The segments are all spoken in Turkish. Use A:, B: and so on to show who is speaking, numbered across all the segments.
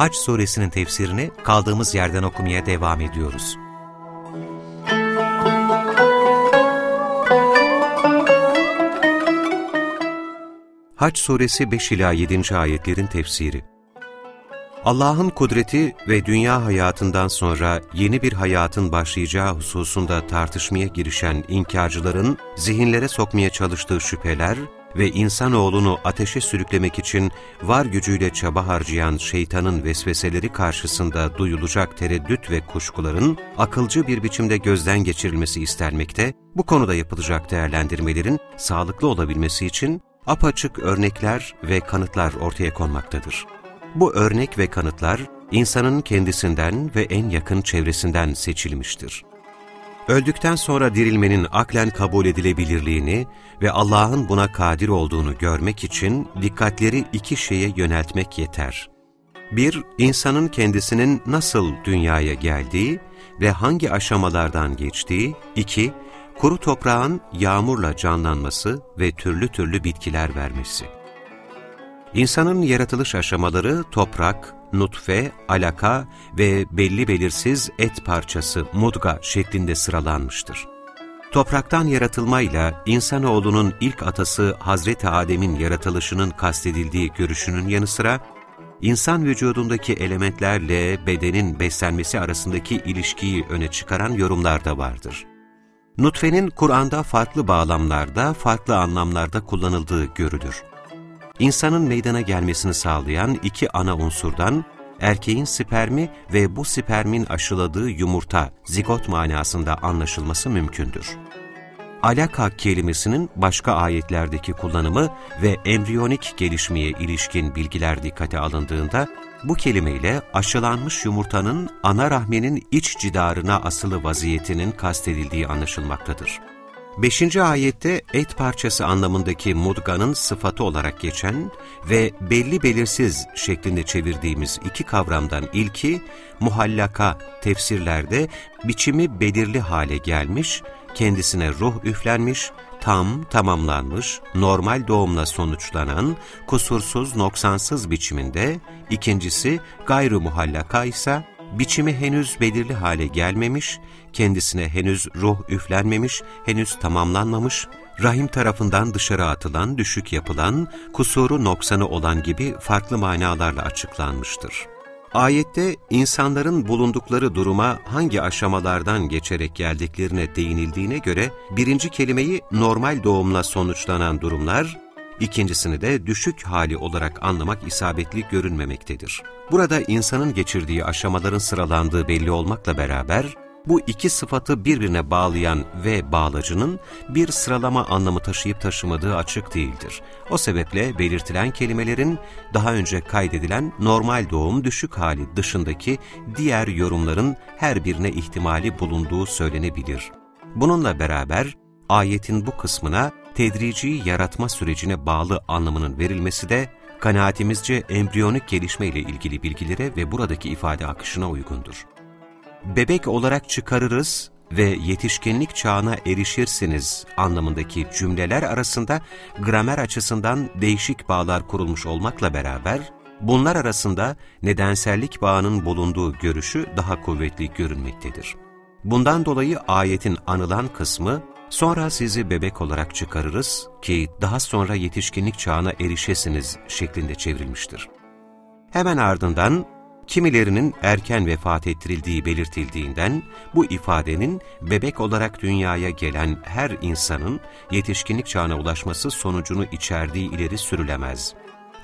A: Haç suresinin tefsirini kaldığımız yerden okumaya devam ediyoruz. Haç suresi 5 ila 7. ayetlerin tefsiri. Allah'ın kudreti ve dünya hayatından sonra yeni bir hayatın başlayacağı hususunda tartışmaya girişen inkarcıların zihinlere sokmaya çalıştığı şüpheler ve insanoğlunu ateşe sürüklemek için var gücüyle çaba harcayan şeytanın vesveseleri karşısında duyulacak tereddüt ve kuşkuların akılcı bir biçimde gözden geçirilmesi istenmekte, bu konuda yapılacak değerlendirmelerin sağlıklı olabilmesi için apaçık örnekler ve kanıtlar ortaya konmaktadır. Bu örnek ve kanıtlar, insanın kendisinden ve en yakın çevresinden seçilmiştir. Öldükten sonra dirilmenin aklen kabul edilebilirliğini ve Allah'ın buna kadir olduğunu görmek için dikkatleri iki şeye yöneltmek yeter. Bir, insanın kendisinin nasıl dünyaya geldiği ve hangi aşamalardan geçtiği. iki kuru toprağın yağmurla canlanması ve türlü türlü bitkiler vermesi. İnsanın yaratılış aşamaları toprak, nutfe, alaka ve belli belirsiz et parçası mudga şeklinde sıralanmıştır. Topraktan yaratılmayla insanoğlunun ilk atası Hazreti Adem'in yaratılışının kastedildiği görüşünün yanı sıra, insan vücudundaki elementlerle bedenin beslenmesi arasındaki ilişkiyi öne çıkaran yorumlar da vardır. Nutfenin Kur'an'da farklı bağlamlarda, farklı anlamlarda kullanıldığı görülür. İnsanın meydana gelmesini sağlayan iki ana unsurdan, erkeğin spermi ve bu spermin aşıladığı yumurta, zigot manasında anlaşılması mümkündür. Alaka kelimesinin başka ayetlerdeki kullanımı ve embriyonik gelişmeye ilişkin bilgiler dikkate alındığında, bu kelimeyle aşılanmış yumurtanın ana rahmenin iç cidarına asılı vaziyetinin kastedildiği anlaşılmaktadır. Beşinci ayette et parçası anlamındaki mudganın sıfatı olarak geçen ve belli belirsiz şeklinde çevirdiğimiz iki kavramdan ilki, muhallaka tefsirlerde biçimi belirli hale gelmiş, kendisine ruh üflenmiş, tam, tamamlanmış, normal doğumla sonuçlanan, kusursuz, noksansız biçiminde, ikincisi gayrı muhallaka ise biçimi henüz belirli hale gelmemiş, kendisine henüz ruh üflenmemiş, henüz tamamlanmamış, rahim tarafından dışarı atılan, düşük yapılan, kusuru noksanı olan gibi farklı manalarla açıklanmıştır. Ayette insanların bulundukları duruma hangi aşamalardan geçerek geldiklerine değinildiğine göre birinci kelimeyi normal doğumla sonuçlanan durumlar, ikincisini de düşük hali olarak anlamak isabetli görünmemektedir. Burada insanın geçirdiği aşamaların sıralandığı belli olmakla beraber, bu iki sıfatı birbirine bağlayan ve bağlacının bir sıralama anlamı taşıyıp taşımadığı açık değildir. O sebeple belirtilen kelimelerin daha önce kaydedilen normal doğum düşük hali dışındaki diğer yorumların her birine ihtimali bulunduğu söylenebilir. Bununla beraber ayetin bu kısmına tedrici yaratma sürecine bağlı anlamının verilmesi de kanaatimizce embriyonik gelişme ile ilgili bilgilere ve buradaki ifade akışına uygundur. Bebek olarak çıkarırız ve yetişkinlik çağına erişirsiniz anlamındaki cümleler arasında gramer açısından değişik bağlar kurulmuş olmakla beraber, bunlar arasında nedensellik bağının bulunduğu görüşü daha kuvvetli görünmektedir. Bundan dolayı ayetin anılan kısmı, Sonra sizi bebek olarak çıkarırız ki daha sonra yetişkinlik çağına erişesiniz şeklinde çevrilmiştir. Hemen ardından kimilerinin erken vefat ettirildiği belirtildiğinden bu ifadenin bebek olarak dünyaya gelen her insanın yetişkinlik çağına ulaşması sonucunu içerdiği ileri sürülemez.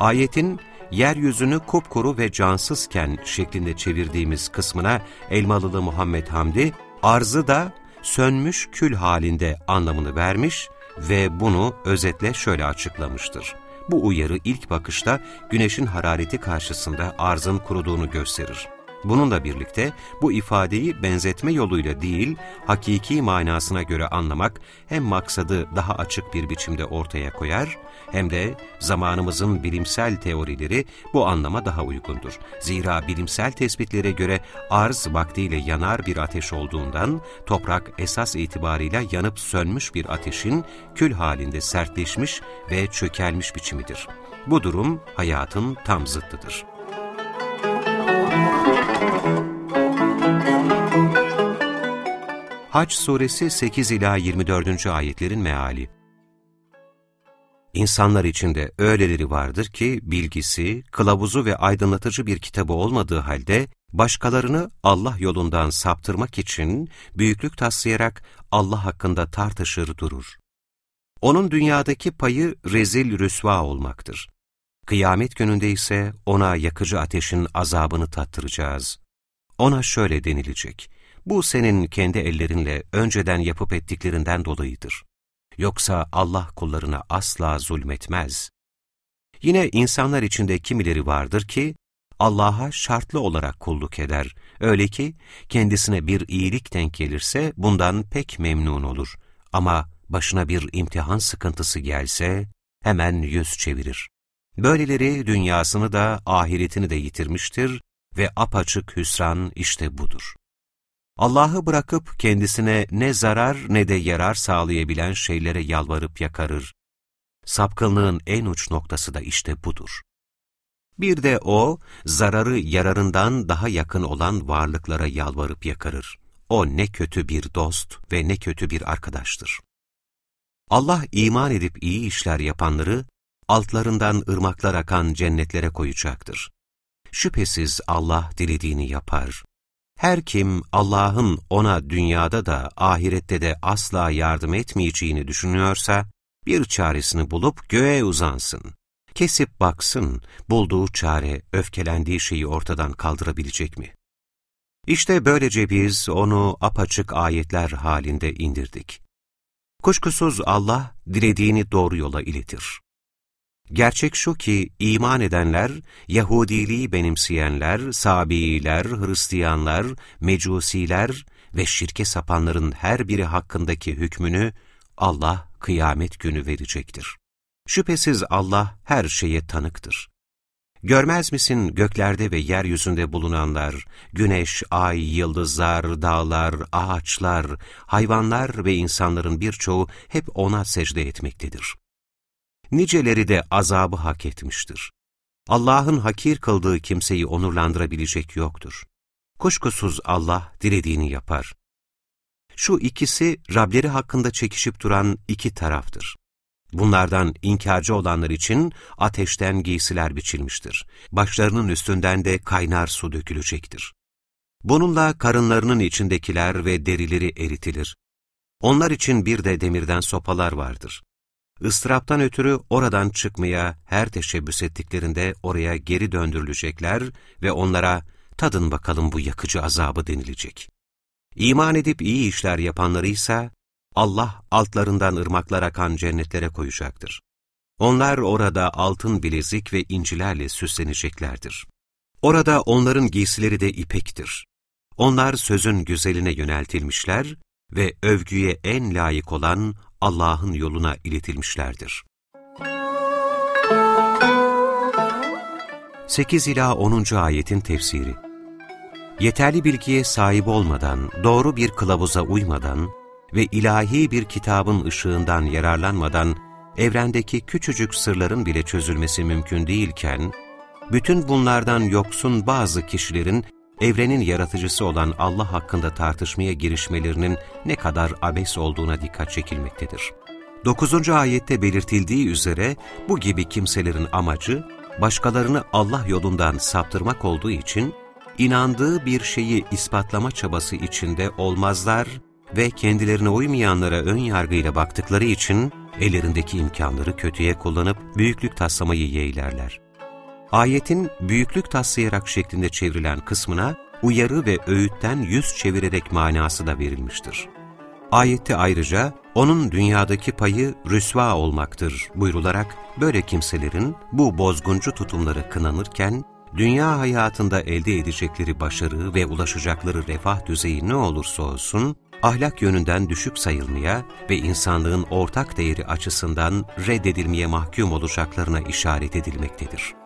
A: Ayetin yeryüzünü kupkuru ve cansızken şeklinde çevirdiğimiz kısmına Elmalılı Muhammed Hamdi, arzı da sönmüş kül halinde anlamını vermiş ve bunu özetle şöyle açıklamıştır. Bu uyarı ilk bakışta güneşin harareti karşısında arzın kuruduğunu gösterir. Bununla birlikte bu ifadeyi benzetme yoluyla değil, hakiki manasına göre anlamak hem maksadı daha açık bir biçimde ortaya koyar, hem de zamanımızın bilimsel teorileri bu anlama daha uygundur. Zira bilimsel tespitlere göre arz vaktiyle yanar bir ateş olduğundan, toprak esas itibarıyla yanıp sönmüş bir ateşin kül halinde sertleşmiş ve çökelmiş biçimidir. Bu durum hayatın tam zıttıdır. Haç suresi 8 ila 24. ayetlerin meali. İnsanlar içinde öyleleri vardır ki bilgisi, kılavuzu ve aydınlatıcı bir kitabı olmadığı halde başkalarını Allah yolundan saptırmak için büyüklük taslayarak Allah hakkında tartışır durur. Onun dünyadaki payı rezil rüsva olmaktır. Kıyamet gününde ise ona yakıcı ateşin azabını tattıracağız. Ona şöyle denilecek, bu senin kendi ellerinle önceden yapıp ettiklerinden dolayıdır. Yoksa Allah kullarına asla zulmetmez. Yine insanlar içinde kimileri vardır ki, Allah'a şartlı olarak kulluk eder. Öyle ki kendisine bir iyilik denk gelirse bundan pek memnun olur. Ama başına bir imtihan sıkıntısı gelse hemen yüz çevirir. Böyleleri dünyasını da ahiretini de yitirmiştir ve apaçık hüsran işte budur. Allah'ı bırakıp kendisine ne zarar ne de yarar sağlayabilen şeylere yalvarıp yakarır. Sapkınlığın en uç noktası da işte budur. Bir de o, zararı yararından daha yakın olan varlıklara yalvarıp yakarır. O ne kötü bir dost ve ne kötü bir arkadaştır. Allah iman edip iyi işler yapanları, altlarından ırmaklar akan cennetlere koyacaktır. Şüphesiz Allah dilediğini yapar. Her kim Allah'ın ona dünyada da ahirette de asla yardım etmeyeceğini düşünüyorsa, bir çaresini bulup göğe uzansın. Kesip baksın, bulduğu çare öfkelendiği şeyi ortadan kaldırabilecek mi? İşte böylece biz onu apaçık ayetler halinde indirdik. Kuşkusuz Allah dilediğini doğru yola iletir. Gerçek şu ki iman edenler, Yahudiliği benimseyenler, Sabiiler, Hristiyanlar, Mecusiler ve şirke sapanların her biri hakkındaki hükmünü Allah kıyamet günü verecektir. Şüphesiz Allah her şeye tanıktır. Görmez misin göklerde ve yeryüzünde bulunanlar, güneş, ay, yıldızlar, dağlar, ağaçlar, hayvanlar ve insanların birçoğu hep O'na secde etmektedir niceleri de azabı hak etmiştir. Allah'ın hakir kıldığı kimseyi onurlandırabilecek yoktur. Kuşkusuz Allah dilediğini yapar. Şu ikisi Rableri hakkında çekişip duran iki taraftır. Bunlardan inkarcı olanlar için ateşten giysiler biçilmiştir. Başlarının üstünden de kaynar su dökülecektir. Bununla karınlarının içindekiler ve derileri eritilir. Onlar için bir de demirden sopalar vardır. Istıraptan ötürü oradan çıkmaya her teşebbüs ettiklerinde oraya geri döndürülecekler ve onlara tadın bakalım bu yakıcı azabı denilecek. İman edip iyi işler yapanları ise Allah altlarından ırmaklar akan cennetlere koyacaktır. Onlar orada altın bilezik ve incilerle süsleneceklerdir. Orada onların giysileri de ipektir. Onlar sözün güzeline yöneltilmişler ve övgüye en layık olan Allah'ın yoluna iletilmişlerdir. 8 ila 10. ayetin tefsiri Yeterli bilgiye sahip olmadan, doğru bir kılavuza uymadan ve ilahi bir kitabın ışığından yararlanmadan evrendeki küçücük sırların bile çözülmesi mümkün değilken, bütün bunlardan yoksun bazı kişilerin evrenin yaratıcısı olan Allah hakkında tartışmaya girişmelerinin ne kadar abes olduğuna dikkat çekilmektedir. 9. ayette belirtildiği üzere bu gibi kimselerin amacı, başkalarını Allah yolundan saptırmak olduğu için, inandığı bir şeyi ispatlama çabası içinde olmazlar ve kendilerine uymayanlara ön yargıyla baktıkları için ellerindeki imkanları kötüye kullanıp büyüklük taslamayı yeğlerler. Ayetin büyüklük taslayarak şeklinde çevrilen kısmına uyarı ve öğütten yüz çevirerek manası da verilmiştir. Ayette ayrıca onun dünyadaki payı rüsva olmaktır buyrularak böyle kimselerin bu bozguncu tutumları kınanırken dünya hayatında elde edecekleri başarı ve ulaşacakları refah düzeyi ne olursa olsun ahlak yönünden düşük sayılmaya ve insanlığın ortak değeri açısından reddedilmeye mahkum olacaklarına işaret edilmektedir.